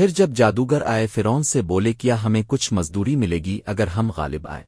پھر جب جادوگر آئے فرون سے بولے، کیا ہمیں کچھ مزدوری ملے گی اگر ہم غالب آئے؟